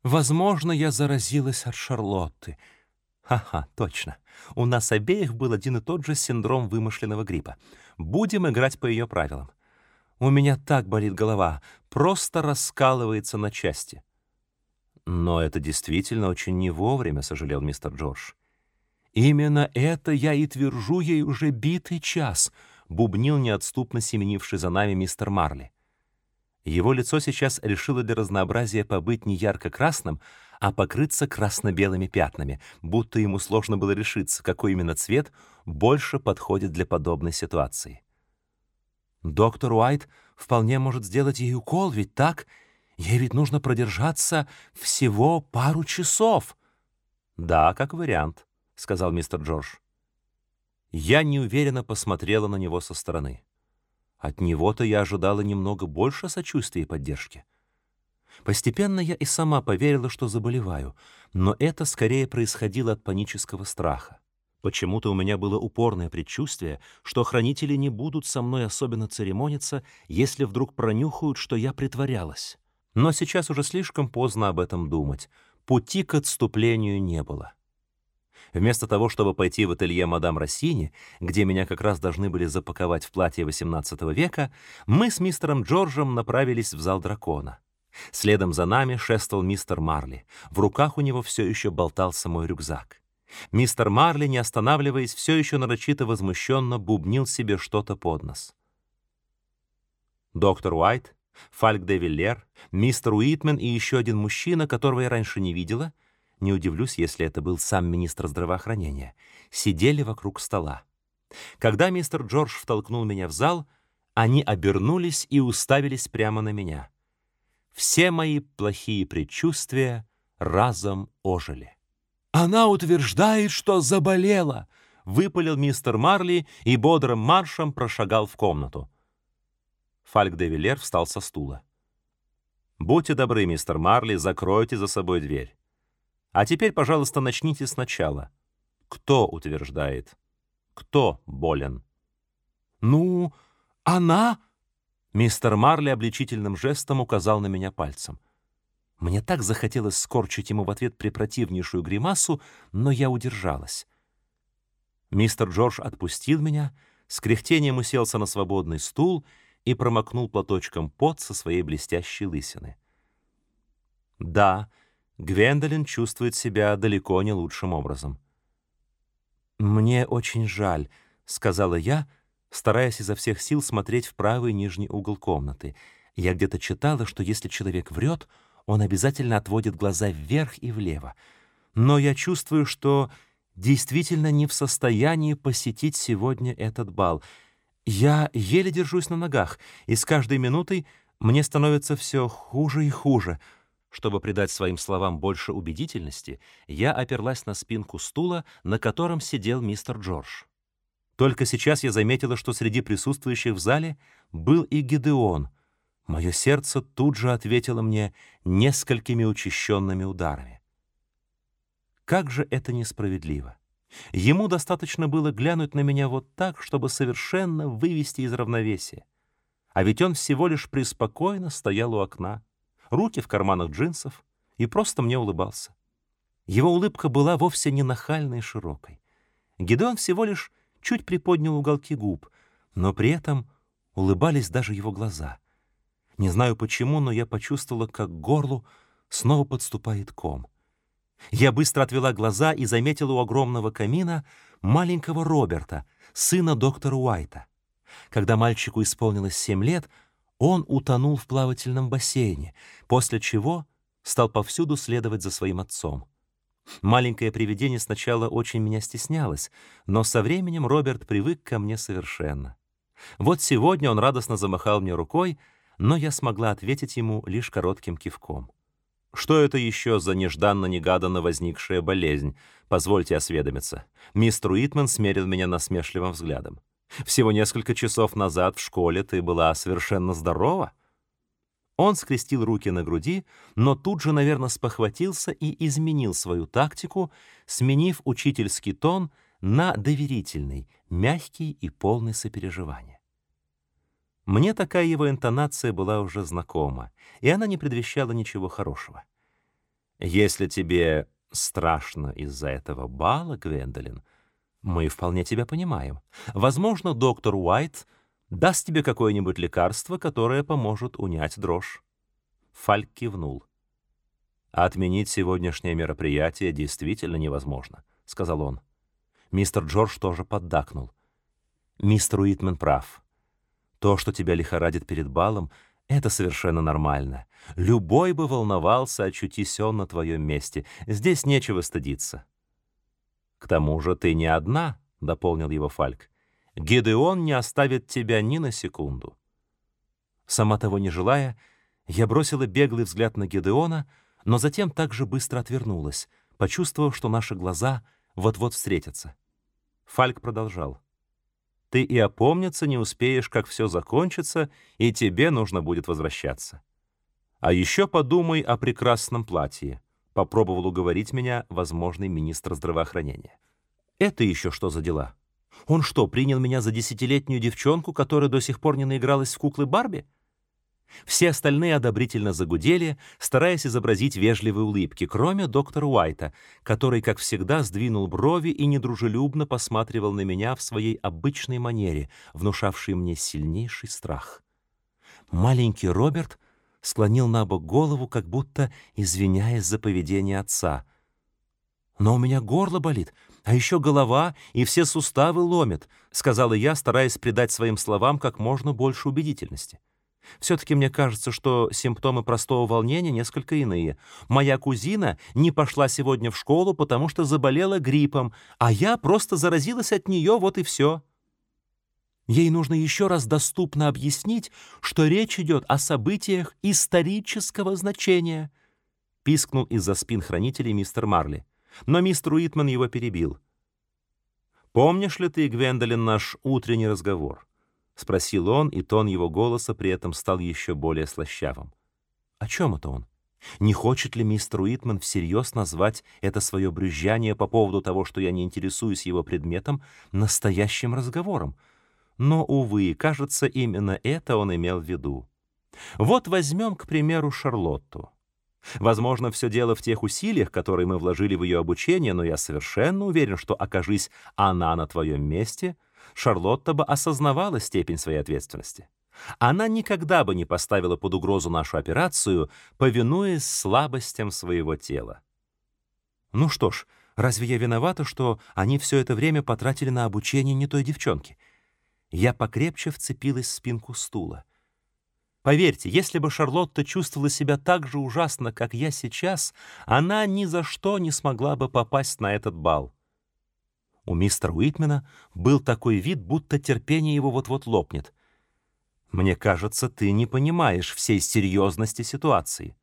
«Возможно, я заразилась от Шарлотты». Ха-ха, точно. У нас обеих был один и тот же синдром вымышленного гриппа. Будем играть по ее правилам. У меня так болит голова, просто раскалывается на части. Но это действительно очень не вовремя, сожалел мистер Джордж. Именно это я и твержу ей уже битый час, бубнил неотступно семенивший за нами мистер Марли. Его лицо сейчас решило для разнообразия побыть не ярко-красным, а покрыться красно-белыми пятнами, будто ему сложно было решиться, какой именно цвет больше подходит для подобной ситуации. «Доктор Уайт вполне может сделать ей укол, ведь так? Ей ведь нужно продержаться всего пару часов». «Да, как вариант», — сказал мистер Джордж. Я неуверенно посмотрела на него со стороны. От него-то я ожидала немного больше сочувствия и поддержки. Постепенно я и сама поверила, что заболеваю, но это скорее происходило от панического страха. Почему-то у меня было упорное предчувствие, что хранители не будут со мной особенно церемониться, если вдруг пронюхают, что я притворялась. Но сейчас уже слишком поздно об этом думать. Пути к отступлению не было. Вместо того, чтобы пойти в ателье мадам Россини, где меня как раз должны были запаковать в платье XVIII века, мы с мистером Джорджем направились в зал дракона. Следом за нами шествовал мистер Марли. В руках у него все еще болтался мой рюкзак. Мистер Марли, не останавливаясь, все еще нарочито возмущенно бубнил себе что-то под нос. Доктор Уайт, Фальк де Виллер, мистер Уитмен и еще один мужчина, которого я раньше не видела, не удивлюсь, если это был сам министр здравоохранения, сидели вокруг стола. Когда мистер Джордж втолкнул меня в зал, они обернулись и уставились прямо на меня — все мои плохие предчувствия разом ожили. «Она утверждает, что заболела!» — выпалил мистер Марли и бодрым маршем прошагал в комнату. Фальк де Виллер встал со стула. «Будьте добры, мистер Марли, закройте за собой дверь. А теперь, пожалуйста, начните сначала. Кто утверждает? Кто болен?» «Ну, она...» Мистер Марли обличительным жестом указал на меня пальцем. Мне так захотелось скорчить ему в ответ препротивнейшую гримасу, но я удержалась. Мистер Джордж отпустил меня, с кряхтением уселся на свободный стул и промокнул платочком пот со своей блестящей лысины. Да, Гвендолин чувствует себя далеко не лучшим образом. «Мне очень жаль», — сказала я, — стараясь изо всех сил смотреть в правый нижний угол комнаты. Я где-то читала, что если человек врет, он обязательно отводит глаза вверх и влево. Но я чувствую, что действительно не в состоянии посетить сегодня этот бал. Я еле держусь на ногах, и с каждой минутой мне становится все хуже и хуже. Чтобы придать своим словам больше убедительности, я оперлась на спинку стула, на котором сидел мистер Джордж. Только сейчас я заметила, что среди присутствующих в зале был и Гедеон. Мое сердце тут же ответило мне несколькими учащенными ударами. Как же это несправедливо! Ему достаточно было глянуть на меня вот так, чтобы совершенно вывести из равновесия. А ведь он всего лишь преспокойно стоял у окна, руки в карманах джинсов, и просто мне улыбался. Его улыбка была вовсе не нахальной и широкой. Гедеон всего лишь чуть приподнял уголки губ, но при этом улыбались даже его глаза. Не знаю почему, но я почувствовала, как к горлу снова подступает ком. Я быстро отвела глаза и заметила у огромного камина маленького Роберта, сына доктора Уайта. Когда мальчику исполнилось семь лет, он утонул в плавательном бассейне, после чего стал повсюду следовать за своим отцом. Маленькое привидение сначала очень меня стеснялось, но со временем Роберт привык ко мне совершенно. Вот сегодня он радостно замахал мне рукой, но я смогла ответить ему лишь коротким кивком. Что это еще за нежданно-негаданно возникшая болезнь? Позвольте осведомиться. Мистер Уитман смерил меня насмешливым взглядом. Всего несколько часов назад в школе ты была совершенно здорова. Он скрестил руки на груди, но тут же, наверное, спохватился и изменил свою тактику, сменив учительский тон на доверительный, мягкий и полный сопереживания. Мне такая его интонация была уже знакома, и она не предвещала ничего хорошего. «Если тебе страшно из-за этого бала, Гвендолин, мы вполне тебя понимаем. Возможно, доктор Уайт — даст тебе какое-нибудь лекарство, которое поможет унять дрожь. Фальк кивнул. «Отменить сегодняшнее мероприятие действительно невозможно», — сказал он. Мистер Джордж тоже поддакнул. «Мистер Уитмен прав. То, что тебя лихорадит перед балом, — это совершенно нормально. Любой бы волновался, очутись он на твоем месте. Здесь нечего стыдиться». «К тому же ты не одна», — дополнил его Фальк. Гедеон не оставит тебя ни на секунду. Сама того не желая, я бросила беглый взгляд на Гедеона, но затем также быстро отвернулась, почувствовав, что наши глаза вот-вот встретятся. Фальк продолжал. «Ты и опомниться не успеешь, как все закончится, и тебе нужно будет возвращаться. А еще подумай о прекрасном платье», — попробовал уговорить меня возможный министр здравоохранения. «Это еще что за дела?» Он что, принял меня за десятилетнюю девчонку, которая до сих пор не наигралась в куклы Барби? Все остальные одобрительно загудели, стараясь изобразить вежливые улыбки, кроме доктора Уайта, который, как всегда, сдвинул брови и недружелюбно посматривал на меня в своей обычной манере, внушавшей мне сильнейший страх. Маленький Роберт склонил на бок голову, как будто извиняясь за поведение отца. «Но у меня горло болит», а еще голова и все суставы ломят», — сказала я, стараясь придать своим словам как можно больше убедительности. Все-таки мне кажется, что симптомы простого волнения несколько иные. Моя кузина не пошла сегодня в школу, потому что заболела гриппом, а я просто заразилась от нее, вот и все. Ей нужно еще раз доступно объяснить, что речь идет о событиях исторического значения, пискнул из-за спин хранителей мистер Марли. Но мистер Уитман его перебил. «Помнишь ли ты, Гвендолин, наш утренний разговор?» — спросил он, и тон его голоса при этом стал еще более слащавым. «О чем это он? Не хочет ли мистер Уитман всерьез назвать это свое брюзжание по поводу того, что я не интересуюсь его предметом, настоящим разговором? Но, увы, кажется, именно это он имел в виду. Вот возьмем, к примеру, Шарлотту. Возможно, все дело в тех усилиях, которые мы вложили в ее обучение, но я совершенно уверен, что, окажись она на твоем месте, Шарлотта бы осознавала степень своей ответственности. Она никогда бы не поставила под угрозу нашу операцию, повинуясь слабостям своего тела. Ну что ж, разве я виновата, что они все это время потратили на обучение не той девчонки? Я покрепче вцепилась в спинку стула. Поверьте, если бы Шарлотта чувствовала себя так же ужасно, как я сейчас, она ни за что не смогла бы попасть на этот бал. У мистера Уитмена был такой вид, будто терпение его вот-вот лопнет. «Мне кажется, ты не понимаешь всей серьезности ситуации».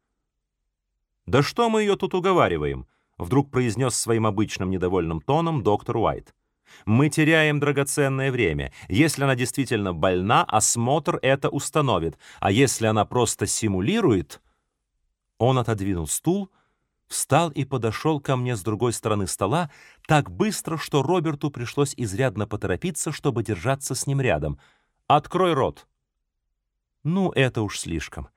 «Да что мы ее тут уговариваем?» — вдруг произнес своим обычным недовольным тоном доктор Уайт. Мы теряем драгоценное время. Если она действительно больна, осмотр это установит. А если она просто симулирует... Он отодвинул стул, встал и подошел ко мне с другой стороны стола так быстро, что Роберту пришлось изрядно поторопиться, чтобы держаться с ним рядом. «Открой рот!» «Ну, это уж слишком».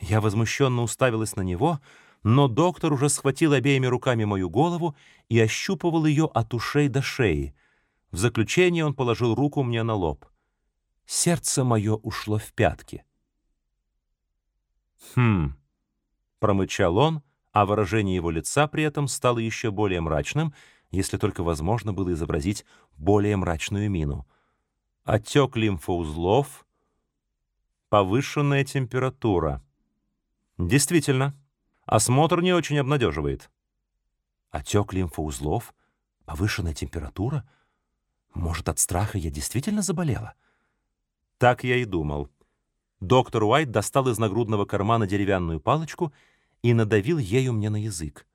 Я возмущенно уставилась на него, — но доктор уже схватил обеими руками мою голову и ощупывал ее от ушей до шеи. В заключение он положил руку мне на лоб. Сердце мое ушло в пятки. «Хм, — промычал он, а выражение его лица при этом стало еще более мрачным, если только возможно было изобразить более мрачную мину. Отек лимфоузлов, повышенная температура. Действительно, осмотр не очень обнадеживает. Отек лимфоузлов, повышенная температура? Может, от страха я действительно заболела? Так я и думал. Доктор Уайт достал из нагрудного кармана деревянную палочку и надавил ею мне на язык.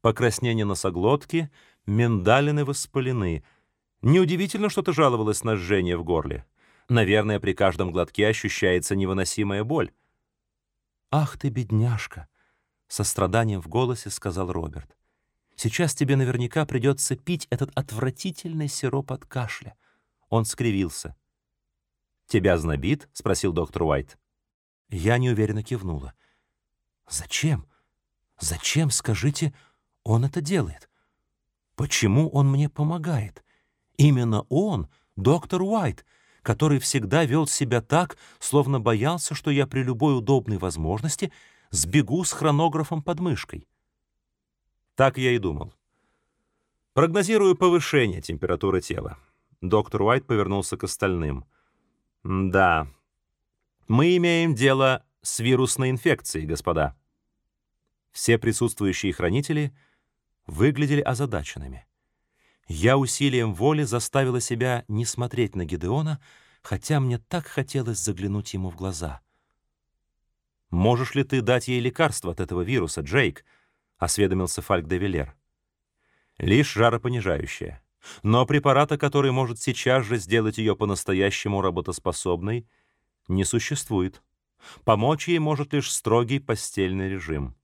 Покраснение носоглотки, миндалины воспалены. Неудивительно, что ты жаловалась на жжение в горле. Наверное, при каждом глотке ощущается невыносимая боль. «Ах ты, бедняжка!» — со страданием в голосе сказал Роберт. «Сейчас тебе наверняка придется пить этот отвратительный сироп от кашля». Он скривился. «Тебя знобит?» — спросил доктор Уайт. Я неуверенно кивнула. Зачем? Зачем, скажите, он это делает? Почему он мне помогает? Именно он, доктор Уайт, который всегда вел себя так, словно боялся, что я при любой удобной возможности сбегу с хронографом под мышкой. Так я и думал. Прогнозирую повышение температуры тела. Доктор Уайт повернулся к остальным. Да, мы имеем дело с вирусной инфекцией, господа. Все присутствующие хранители выглядели озадаченными. Я усилием воли заставила себя не смотреть на Гедеона, хотя мне так хотелось заглянуть ему в глаза. «Можешь ли ты дать ей лекарство от этого вируса, Джейк?» — осведомился Фальк де Вилер. «Лишь жаропонижающее. Но препарата, который может сейчас же сделать ее по-настоящему работоспособной, не существует». Помочь ей может лишь строгий постельный режим.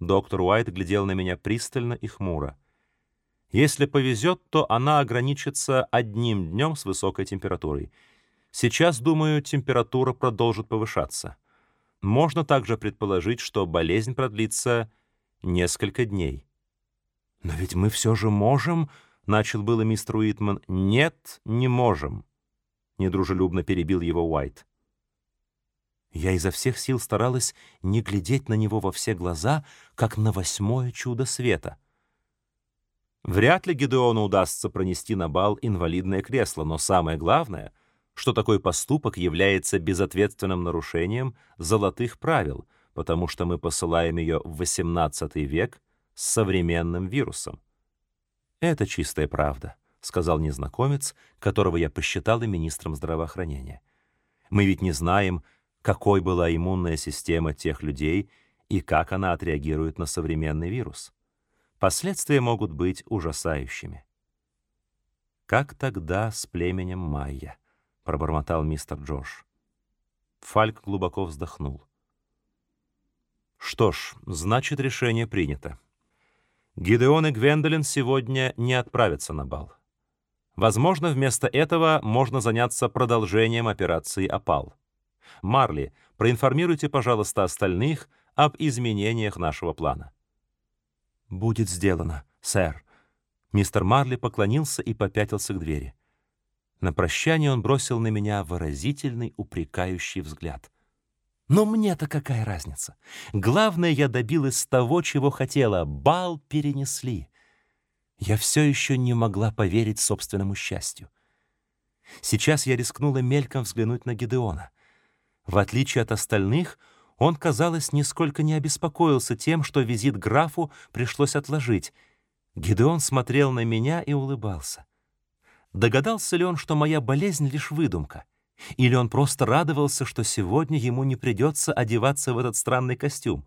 Доктор Уайт глядел на меня пристально и хмуро. Если повезет, то она ограничится одним днем с высокой температурой. Сейчас, думаю, температура продолжит повышаться. Можно также предположить, что болезнь продлится несколько дней. «Но ведь мы все же можем...» — начал было мистер Уитман. «Нет, не можем», — недружелюбно перебил его Уайт. Я изо всех сил старалась не глядеть на него во все глаза, как на восьмое чудо света. Вряд ли Гедеону удастся пронести на бал инвалидное кресло, но самое главное, что такой поступок является безответственным нарушением золотых правил, потому что мы посылаем ее в XVIII век с современным вирусом. «Это чистая правда», — сказал незнакомец, которого я посчитала министром здравоохранения. «Мы ведь не знаем, какой была иммунная система тех людей и как она отреагирует на современный вирус. Последствия могут быть ужасающими. «Как тогда с племенем Майя?» — пробормотал мистер Джош. Фальк глубоко вздохнул. «Что ж, значит, решение принято. Гидеон и Гвендолин сегодня не отправятся на бал. Возможно, вместо этого можно заняться продолжением операции «Опал». Марли, проинформируйте, пожалуйста, остальных об изменениях нашего плана». «Будет сделано, сэр». Мистер Марли поклонился и попятился к двери. На прощание он бросил на меня выразительный, упрекающий взгляд. «Но мне-то какая разница? Главное, я добилась того, чего хотела. Бал перенесли». Я все еще не могла поверить собственному счастью. Сейчас я рискнула мельком взглянуть на Гедеона. В отличие от остальных, он, казалось, нисколько не обеспокоился тем, что визит графу пришлось отложить. Гидеон смотрел на меня и улыбался. Догадался ли он, что моя болезнь — лишь выдумка? Или он просто радовался, что сегодня ему не придется одеваться в этот странный костюм?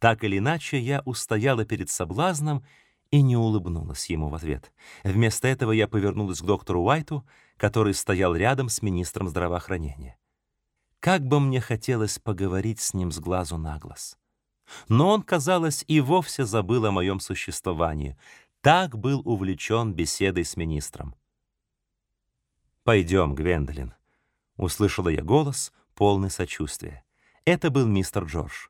Так или иначе, я устояла перед соблазном и не улыбнулась ему в ответ. Вместо этого я повернулась к доктору Уайту, который стоял рядом с министром здравоохранения. Как бы мне хотелось поговорить с ним с глазу на глаз. Но он, казалось, и вовсе забыл о моем существовании. Так был увлечен беседой с министром. «Пойдем, Гвендолин», — услышала я голос, полный сочувствия. Это был мистер Джордж.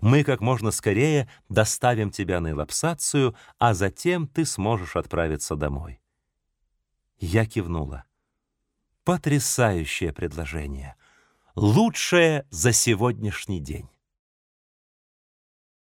«Мы как можно скорее доставим тебя на элапсацию, а затем ты сможешь отправиться домой». Я кивнула. Потрясающее предложение — лучшее за сегодняшний день.